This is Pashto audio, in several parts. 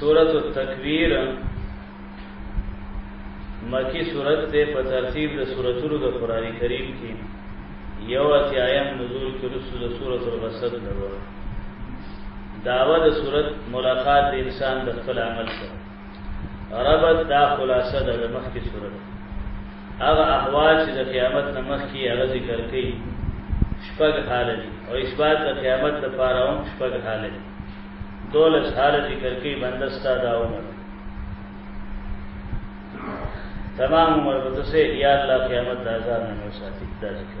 سورۃ التکویر مکی سورۃ ته په ترتیب د سوراتونو د قران کریم کې یو اتیایم نزول کې رسو د سورۃ الوسط دغه داوا د سورۃ ملاقات د انسان د خپل عمل سره ربط دا خلاصه ده د مخکې صورت هغه احوال چې د قیامت نه مخکې هغه ذکر کړي شپږ حال دي او اثبات د قیامت لپاره هم شپږ حال دي دولس حال ذکر کړي بندستا دا عمر تمام عمر به ته سه یا الله قیامت د عذاب نه وساتي دا ذکر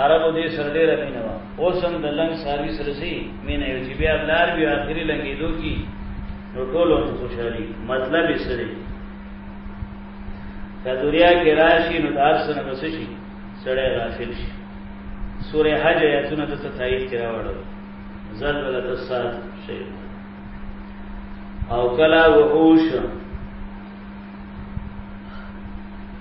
عربو دې سره ډېر مینه وا اوس هم د لنګ ساروي سره سي مینه یو چې بیا بلار بیا اخري لنګې دوه کی نو ټول خوشحالي مطلب یې سره که دنیا کې راشي نو دار سره بس شي سړی غافل شي سورې حج آیاتونه ته تایید کرا وړو زلزلۃ الصاد شي او کلا وحوش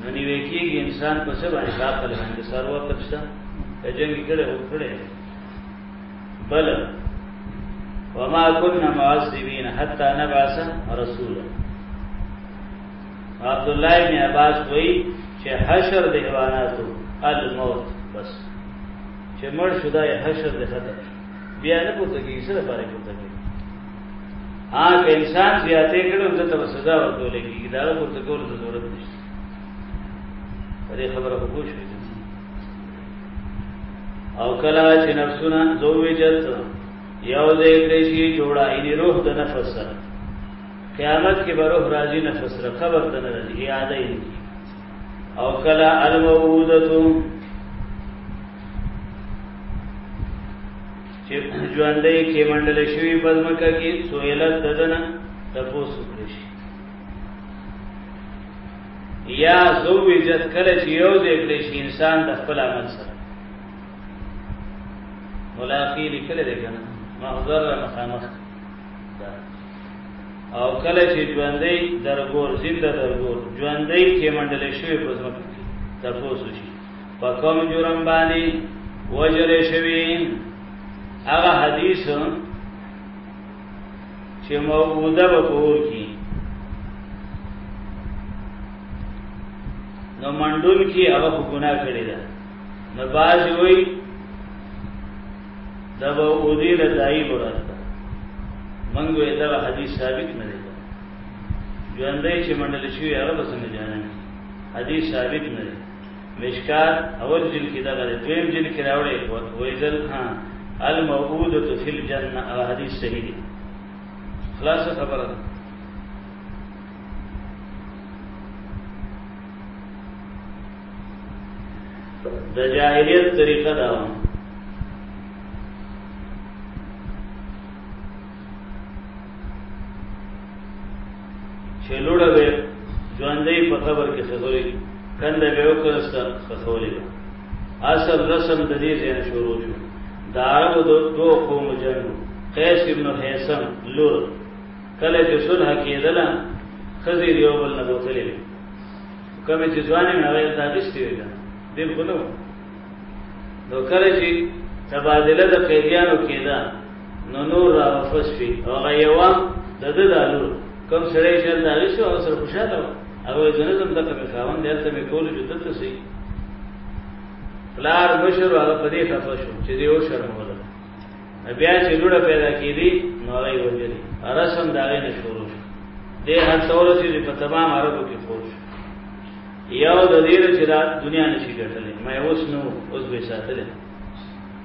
نو نیوې کېږي انسان په څه باندې عقل باندې سر وپښته ته جنګ کړي او کړي بل وما كنا معذبين حتى نبعث رسولا عبد الله بن عباس وایي چې حشر د حیواناتو الموت بس چې مړ شو دا حشر د ختم بیا نه پوتګي سره پاره پوتګي ها که انسان زیاتې کړو د ته سزا ورکول کیږي دا ورته کول ته ضرورت نشته دې خبره په پوښ وي او کلا چې نفسونه زوې جت یو دې کړي جوړا ان روح د نفس سره قیامت کې به روح راځي نفس سره قبر ته نه راځي یادې او کلا الموعودتو چې ژوندې کې منډل شوی په مکه کې سویلت ددنه تپوس وکړي یا زوجت کله چې یو دې کړی شي انسان د خپل عمل سره ملاقی لیکل دی کنه محضر مخامخ او کله چې ژوندې درګور زنده درګور ژوندې کې منډل شوی په مکه کې تپوس وکړي په کوم جرم باندې وجل شوی هغه حدیث چې موجوده وکور کی نو منډون کی هغه ګناه کړی ده نو باز وی دا به اودی له دای ګورات منګو دا حدیث ثابت نه دی ژوندې چې منډل شوی هغه بسنګ جانان حدیث ثابت نه دی مشکات اول جلد کې دغه دویم جلد کې راوړی وایزل ها الموعوده فی الجنه او حدیث صحیح دی خلاص خبره ده د جاهلیت طریقه دا و چې لوړه به ژوندې په قبر کې خزولې کنده به وکړسته خزولې اصل رسم د دې ځای شروع شو دا عرب دو دو قوم جنگ قیس ابن حیسم لور کله چې صلح کېدله خزې یو بل نه بوتلې کومې چې ځوانې نه وایي دا دشتي وي دې خو نو نو کله چې تبادله د قیدیانو کېده نو نور را واپس شي او هغه یوه د ده د لور کوم سړی چې هلته هغه شو هغه سره خوشحاله وه هغه وایي زه نه ځم دلته مې خاوند دی هلته مې کولو چې دلته سي پلار مشر هغه په دې خفه شو چې دی وشرموله بیا چې لوړه پیدا کېدي نو هغه یې وژلې رسم د هغې نه شروع شو دې هر څه ورسېدې په تمام عربو کې خور شو یو د دې چې دا دنیا نشي ګټلې مې اوس نو اوس به ساتلې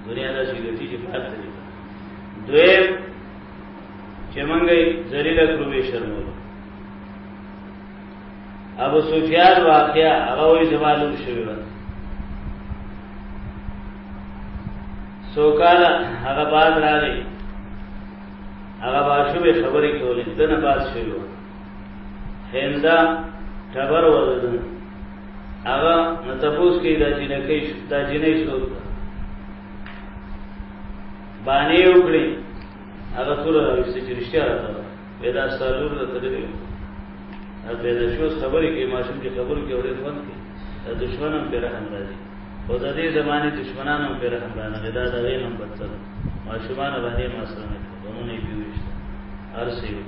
دنیا دا شي ګټي چې پات دي دوی چې مونږه ذلیل کړو به شرمو ابو سفیان واقعا هغه وی زمالو شوی و سوکالا هغه باز راغی هغه باشو به خبرې کولې دنه باز شوی و هنده ټبر ولدن هغه نتفوس کې د جنکې د جنې شو باندې وکړي هغه ټول راوستي چې رښتیا راته پیدا سالور د تدریو دا پیدا شو خبرې کې ماشوم چې خبرو کې اورې فن کې د دشمنان پر رحم راځي او د دې زمانه دشمنان هم پر رحم راځي دا د غیر هم بدتر ماشومان باندې ما سره نه کوي نه پیوښت ارسیو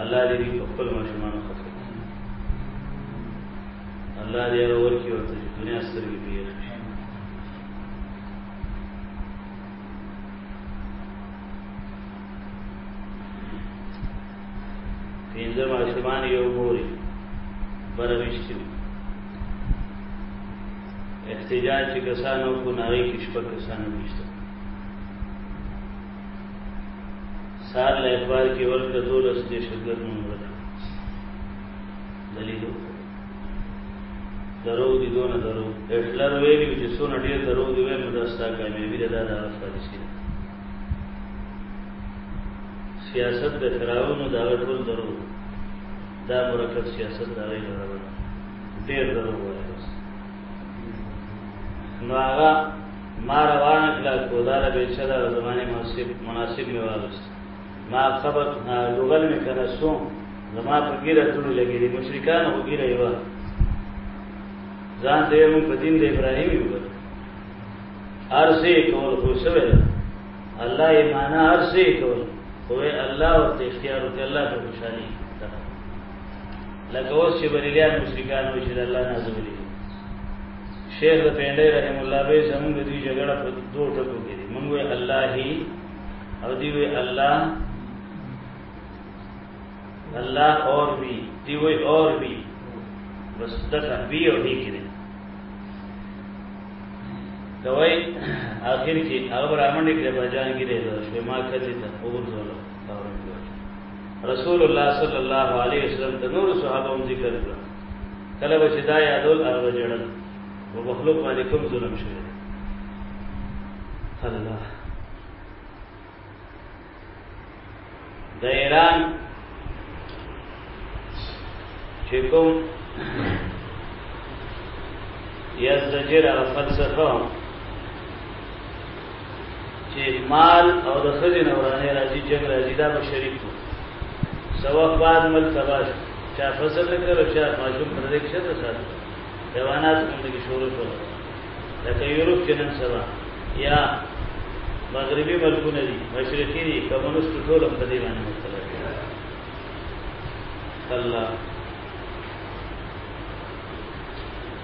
الله دې په خپل ماشومان خوښي الله دې هغه ورکی ورته چې دنیا سترګې پرې شي پنځه ماشومان یو موري برویشت دي احتجاج چې کسانو کو ناغي کې شپږ کسانو نشته سار له اخبار کې ورته دولس دې شدت نمبر دلیل درو دي دون درو هټلر ویلی چې سونه ډیر درو دی ویل دا ستا کامیابی ده دا د هغه فارسی ده سیاست د فراون او د هغه ټول درو دا مرکب سیاست دا غیر درو ډیر درو وایي نو هغه ما روانه کړه کوداره به چلا زمانه مناسب مناسب می واغست ما خبر لوګل می کنه سو زما په ګیره ټول لګی دي مشرکان هو ګیره یو ځان دې مون په دین د ابراهیم یو ارسه کول خو سره الله یې معنا ارسه کول خو الله او اختیار او الله په خوشالي لکه اوس چې بریلیان مشرکان وي چې د الله نازولي دي شیخ د پینډې رحم الله به زموږ د دې جګړه په دوه ټکو کې دي موږ وی الله هی او دی وی الله الله اور بھی دی وی اور بھی بس دغه بی او هی کې دي دوی اخر کې هغه برامن کې بجان کې دي شوما کړی ته وګورئ رسول الله صلی الله علیه وسلم د نور صحابه هم ذکر کړ کله به چې دا یادول هغه جړل او مخلوق باندې کوم ظلم شوی الله د ایران چې کوم یزدجر فلسفه چې مال او د خځې نه ورانه راځي جنگ راځي دا به شریک وو سوا بعد مل تباش چا فصل نه کړو چا ماشوم پر دې کښته سره حیوانات باندې کې شروع شو لکه یورپ کې نن سبا یا مغربي ملکونه دي مشرقي دي کمونست ټول په دې باندې مختلف الله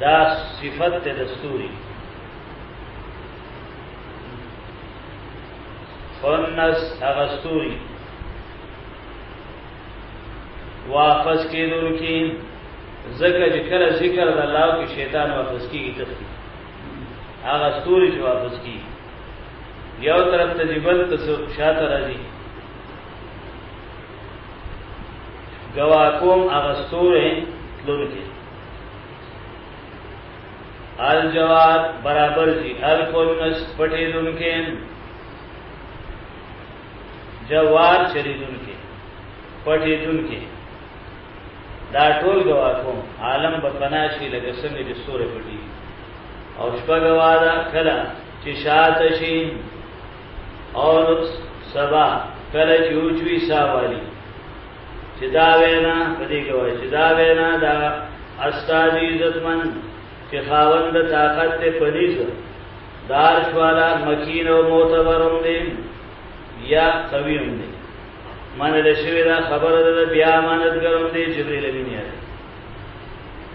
دا صفت ته دستوري خنس اغستوري واپس کېدو کې زکه چې کله ذکر د الله او شیطان واپس کیږي تختی هغه ستوري چې واپس کیږي یو طرف ته جبل ته شاته راځي گواکوم هغه ستوري تلونکي الجواد برابر جی الکونس پټې دن کې جوار چری دن کې پټې دن کې دا ټول گوا کوم عالم به فنا شي لکه څنګه چې سورې پټي او شپه گوا دا کله چې شات شي او سبا کله چې اوچوي ساوالي چې دا وینا په دې کې وایي چې دا وینا دا استاد عزتمن چې خاوند طاقت ته پنيز دار شوالا مکین او معتبرم دي یا قوی هم دي من له شوی دا خبره ده بیا امانت ګرم دي جبرئیل امین یاره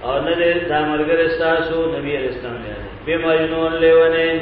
او نه دې دا مرګ رستا سو نبی رستا نه به مجنون لیونه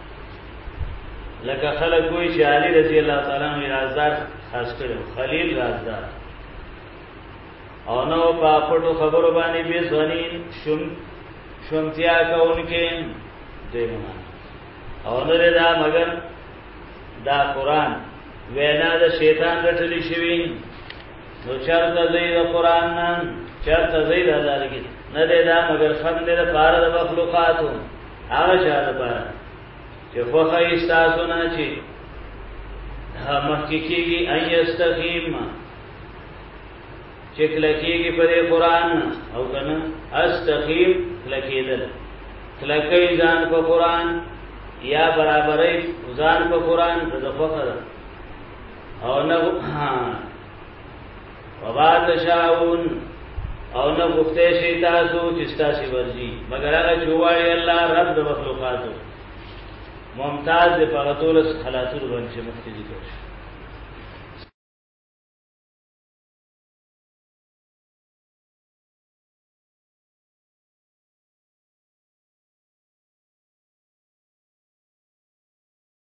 لکه خلک وایي چې علي رضی الله تعالی عنہ رازدار خاص کړو خلیل رازدار او نو په پټو خبرو باندې به ځواني شوم شومتیا کوونکې دیمه او نه دا مگر دا قران وینا د شیطان رټلی شوی نو چرته زی د قران نه چرته زی د الله لګي نه دی دا مگر خم دی د پاره د مخلوقاتو هغه چا د پاره چې خوخه ایستاسو نه چی مخکې کېږي ان یستقیم چې کلکېږي په قرآن او کنه استقیم کلکېدل کلکې ځان په قرآن یا برابرې ځان په قرآن د فخر او نه وبا تشاؤن او نه غفته شي تاسو چې تاسو ورځي مګر هغه جوړي الله رب د مخلوقاتو ممتاز د پغتول خلاصول باندې مخکې دي